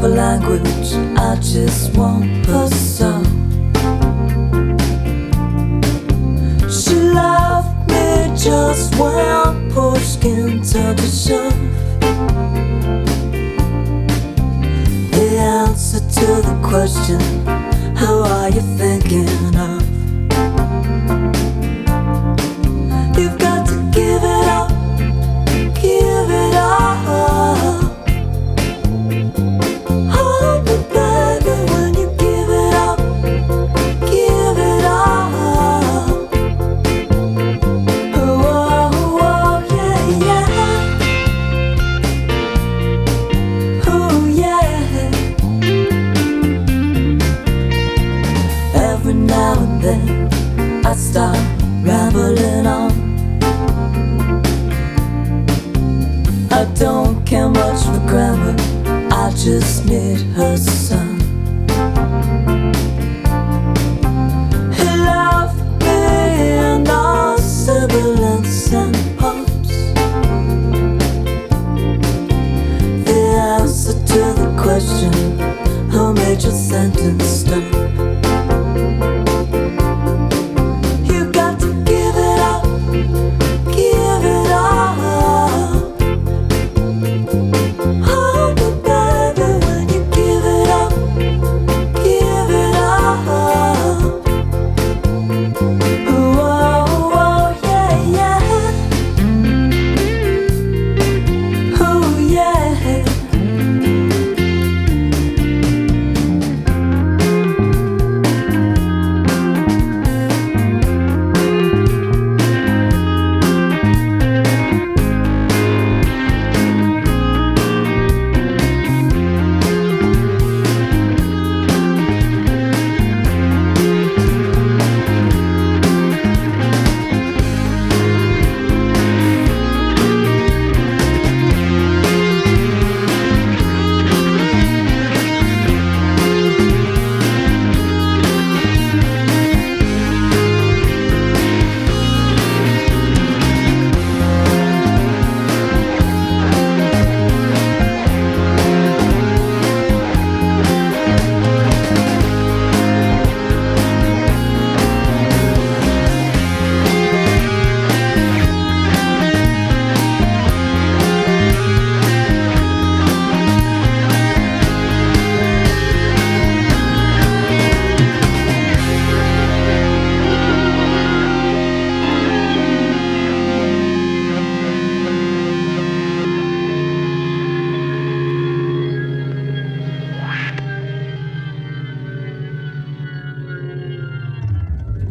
for language, I just want her so. She loved me just when push came to the shove. The answer to the question, how are you thinking rambling on. I don't care much for grammar, I just need her son. He loved me and all sibilants and pumps. The answer to the question, how made your sentence stop?